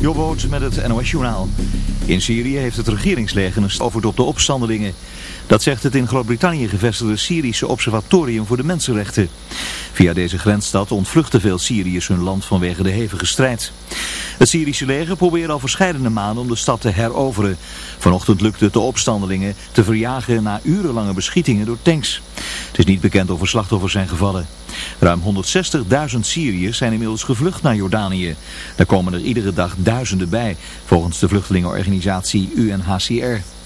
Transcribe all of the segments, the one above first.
Jobboot met het NOS Journaal. In Syrië heeft het regeringsleger een de opstandelingen. Dat zegt het in Groot-Brittannië gevestigde Syrische Observatorium voor de Mensenrechten. Via deze grensstad ontvluchten veel Syriërs hun land vanwege de hevige strijd. Het Syrische leger probeert al verschillende maanden om de stad te heroveren. Vanochtend lukte het de opstandelingen te verjagen na urenlange beschietingen door tanks. Het is niet bekend of er slachtoffers zijn gevallen. Ruim 160.000 Syriërs zijn inmiddels gevlucht naar Jordanië. Daar komen er iedere dag duizenden bij, volgens de vluchtelingenorganisatie UNHCR.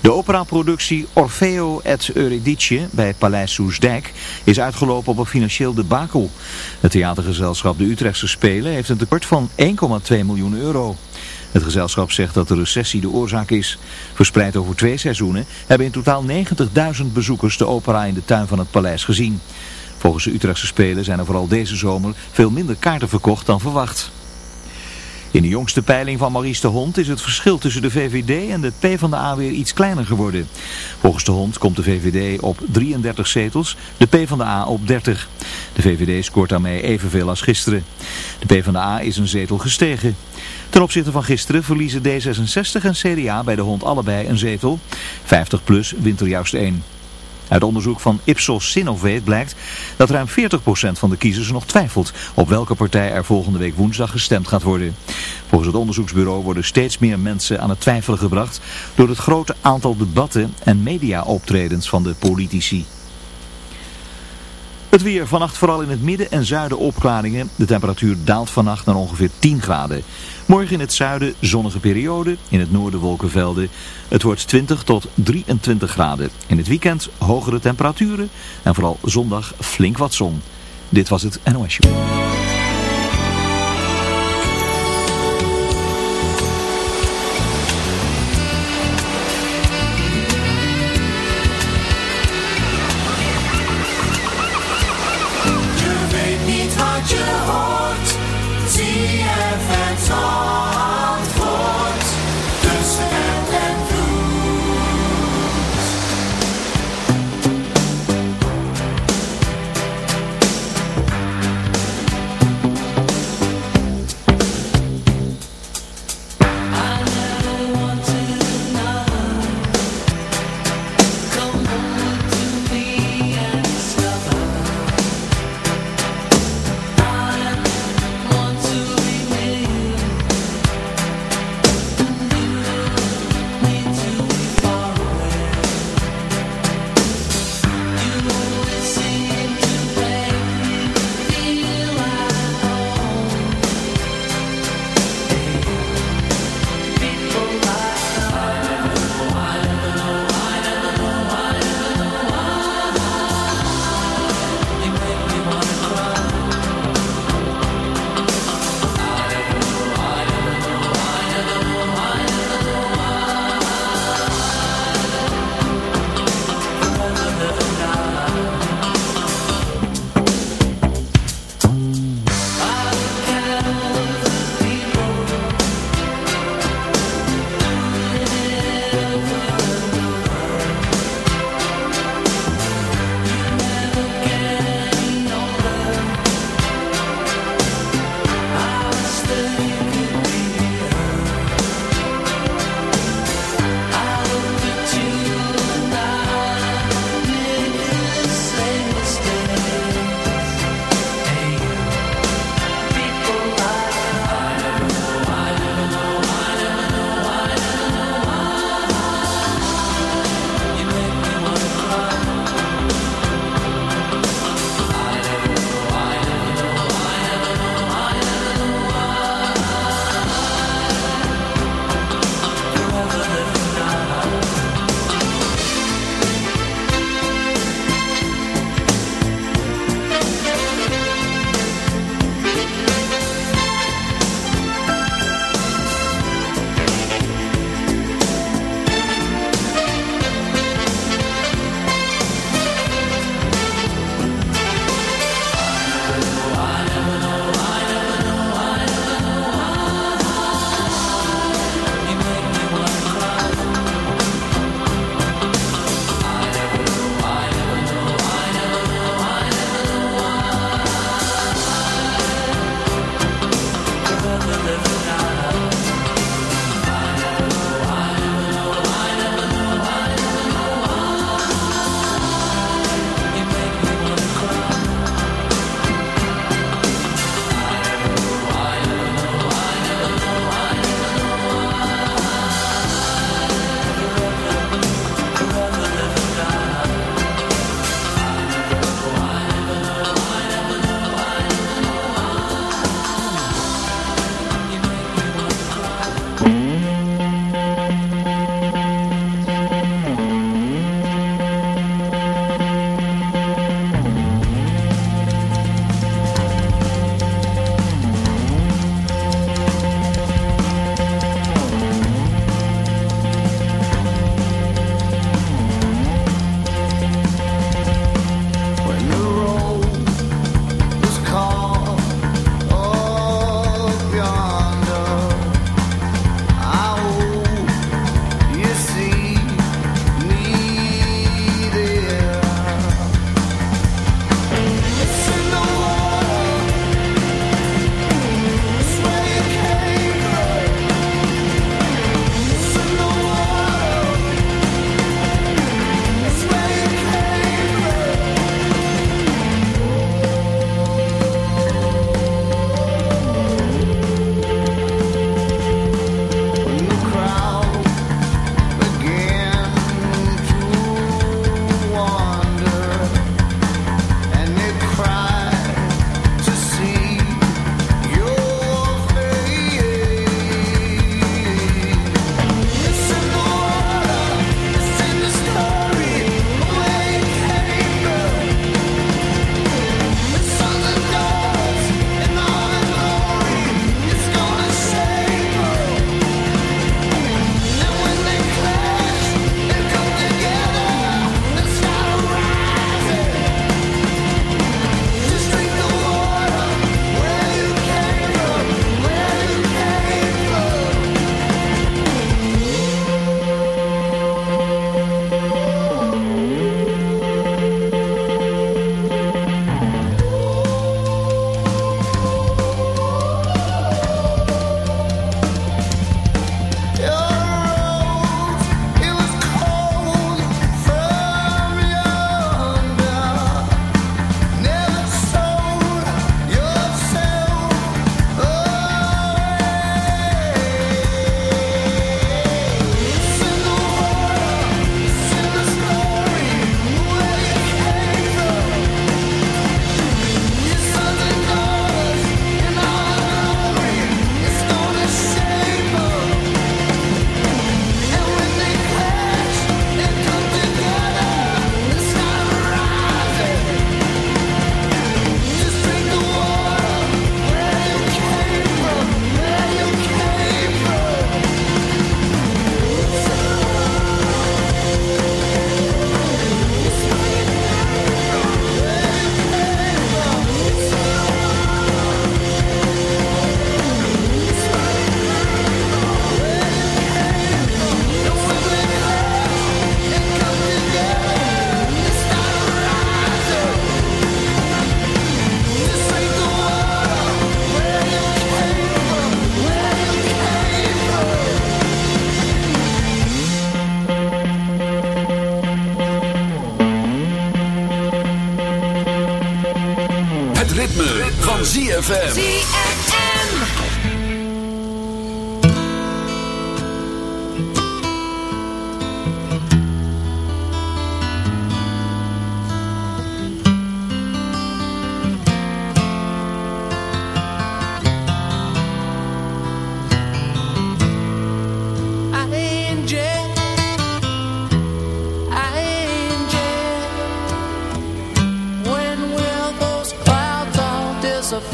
De operaproductie Orfeo et Eurydice bij Paleis Soesdijk is uitgelopen op een financieel debakel. Het theatergezelschap De Utrechtse Spelen heeft een tekort van 1,2 miljoen euro. Het gezelschap zegt dat de recessie de oorzaak is. Verspreid over twee seizoenen hebben in totaal 90.000 bezoekers de opera in de tuin van het paleis gezien. Volgens de Utrechtse Spelen zijn er vooral deze zomer veel minder kaarten verkocht dan verwacht. In de jongste peiling van Maurice de Hond is het verschil tussen de VVD en de PvdA weer iets kleiner geworden. Volgens de Hond komt de VVD op 33 zetels, de PvdA op 30. De VVD scoort daarmee evenveel als gisteren. De PvdA is een zetel gestegen. Ten opzichte van gisteren verliezen D66 en CDA bij de Hond allebei een zetel. 50 plus wint er juist één. Uit onderzoek van Ipsos Sinovate blijkt dat ruim 40% van de kiezers nog twijfelt op welke partij er volgende week woensdag gestemd gaat worden. Volgens het onderzoeksbureau worden steeds meer mensen aan het twijfelen gebracht door het grote aantal debatten en mediaoptredens van de politici. Het weer vannacht vooral in het midden en zuiden opklaringen. De temperatuur daalt vannacht naar ongeveer 10 graden. Morgen in het zuiden zonnige periode, in het noorden wolkenvelden. Het wordt 20 tot 23 graden. In het weekend hogere temperaturen en vooral zondag flink wat zon. Dit was het NOS Show.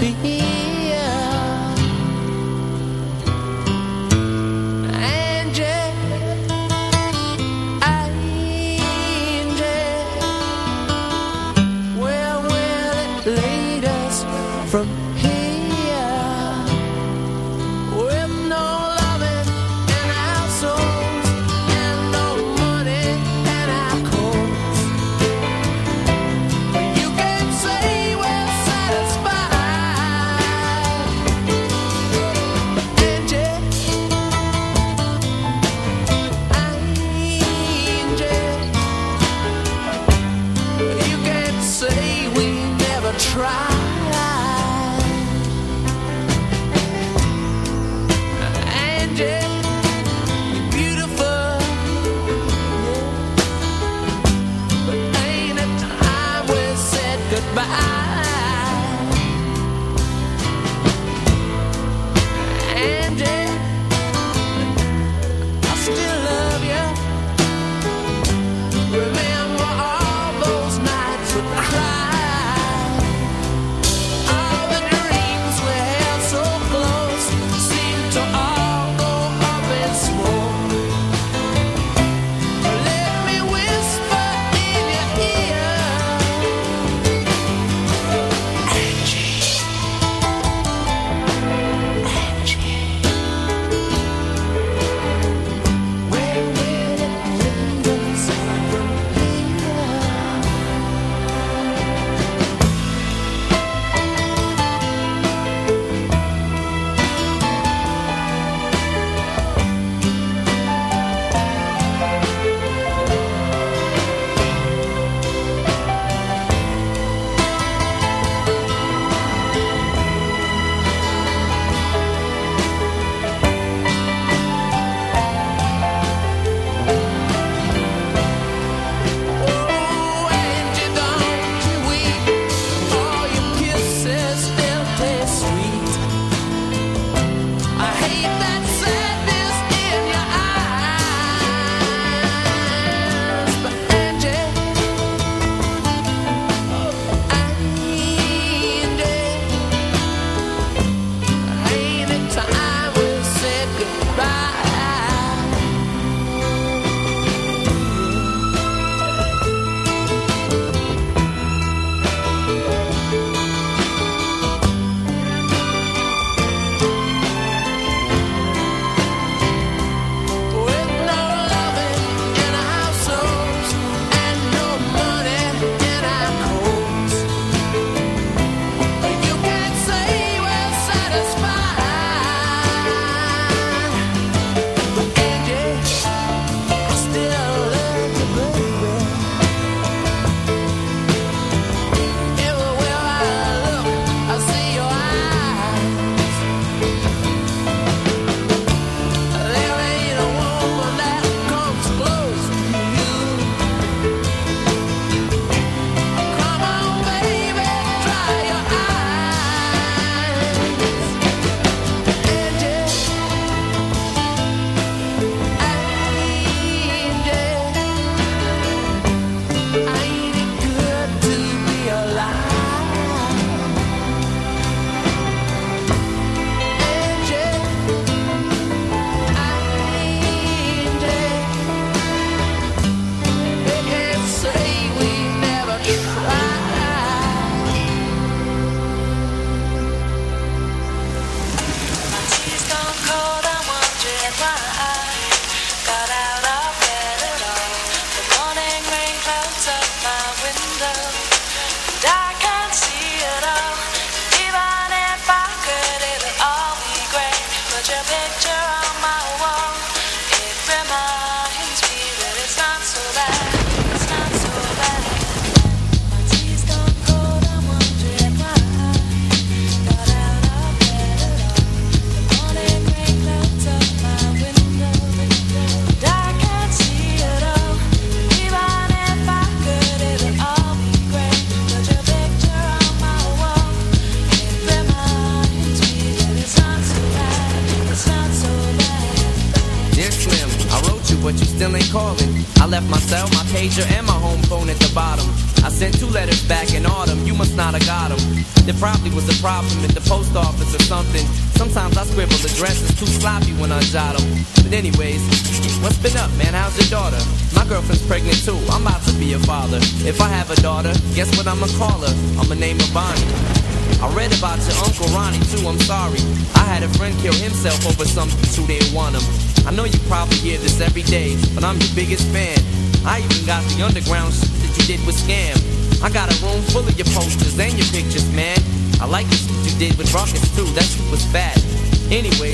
Disappear?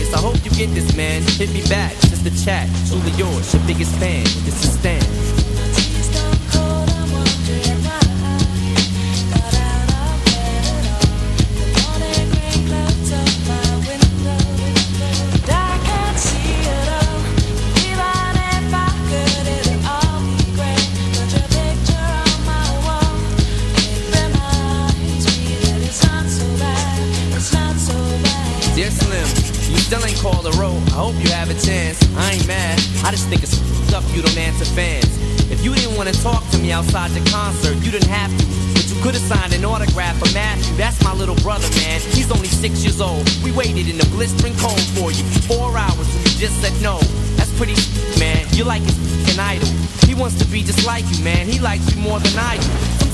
Anyways, I hope you get this, man. Hit me back, just the chat. Truly yours, your biggest fan. This is Stan. Outside the concert, you didn't have to. But you could have signed an autograph for Matthew. That's my little brother, man. He's only six years old. We waited in the blistering cold for you four hours and you just said no. That's pretty, man. You're like his f***ing idol. He wants to be just like you, man. He likes you more than I do.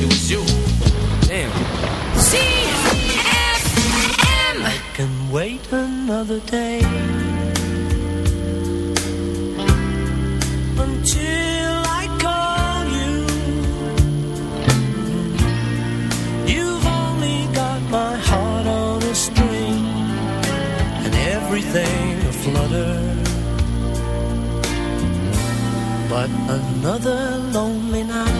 it was you. Damn. ZFM. I can wait another day. Until I call you. You've only got my heart on a string. And everything aflutter. But another lonely night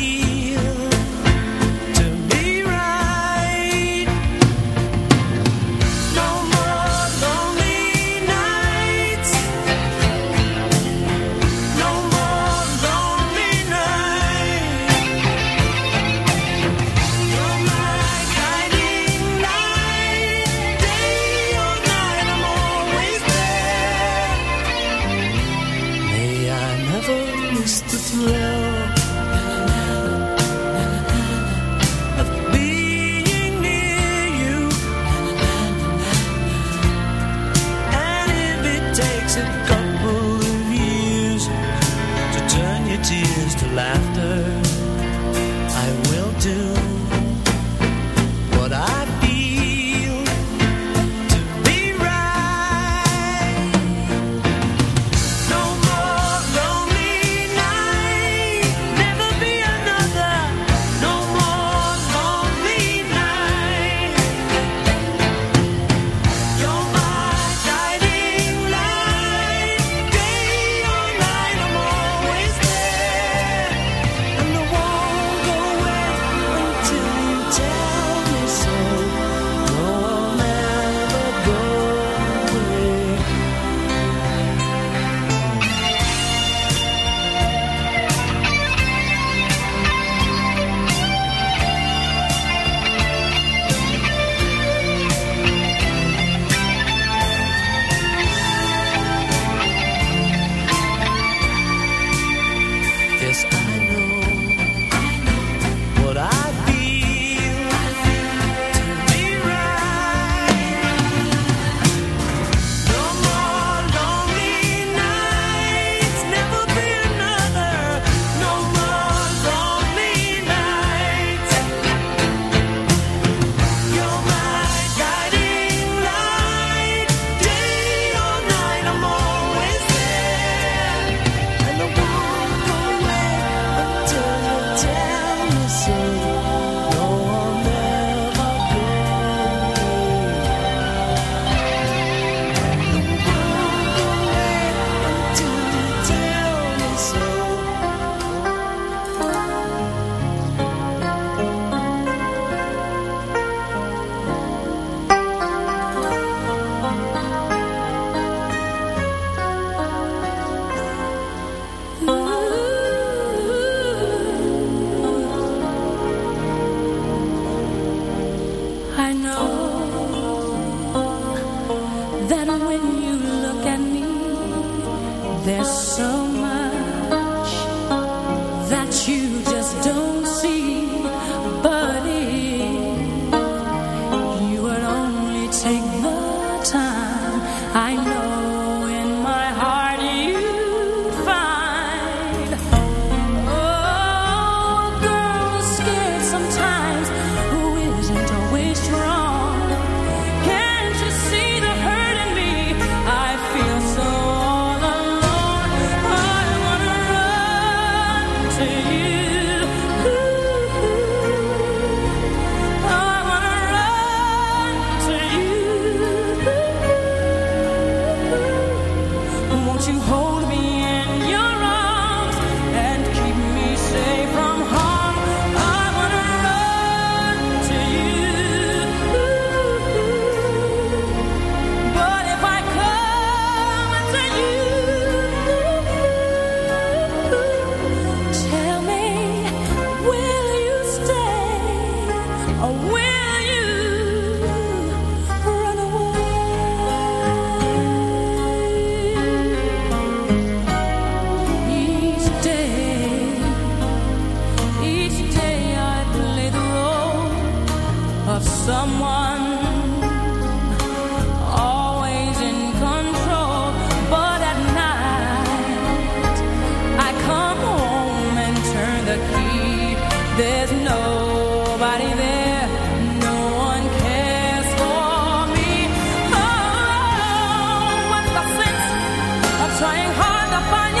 I know that when you look at me, there's so acompaña.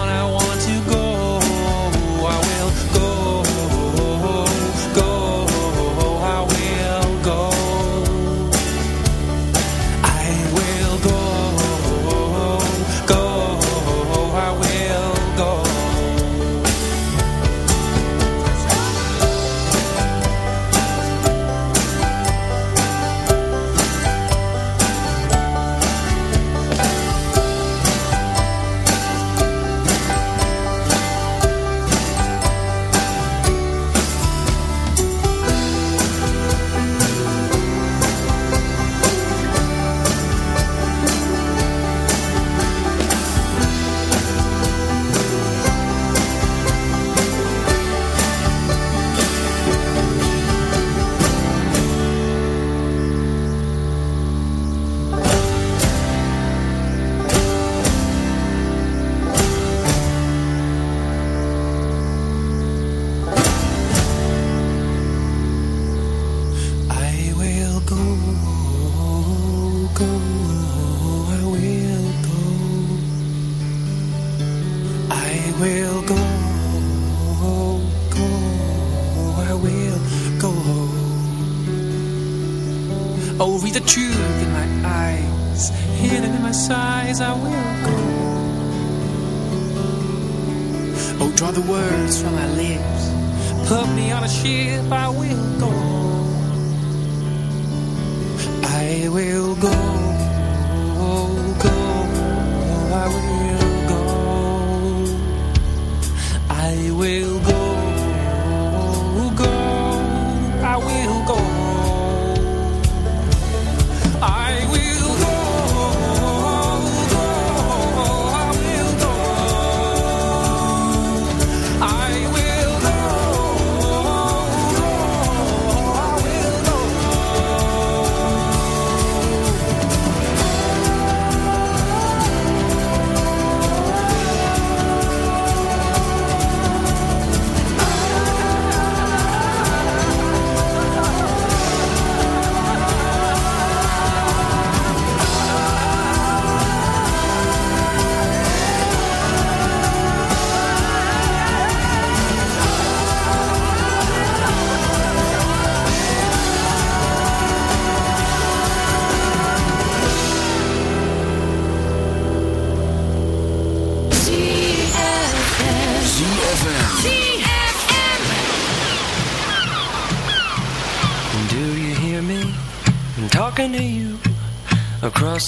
Ship, I will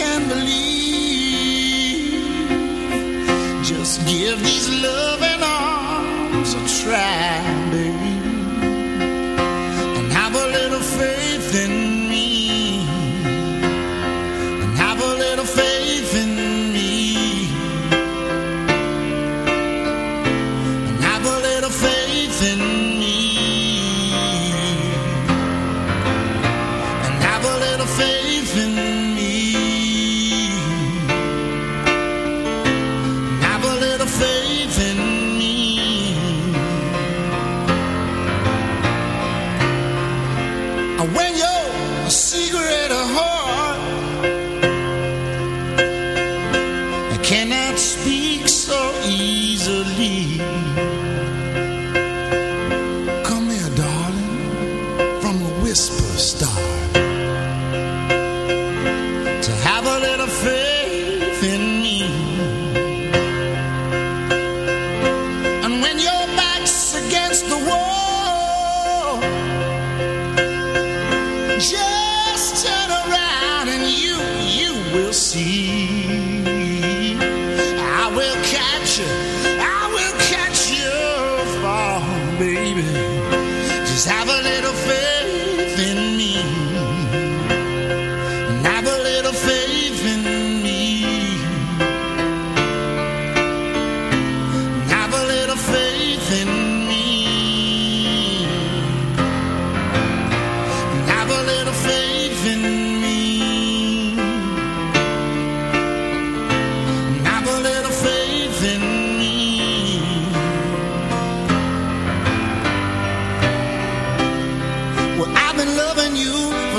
can believe. Just give these love.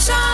sunshine.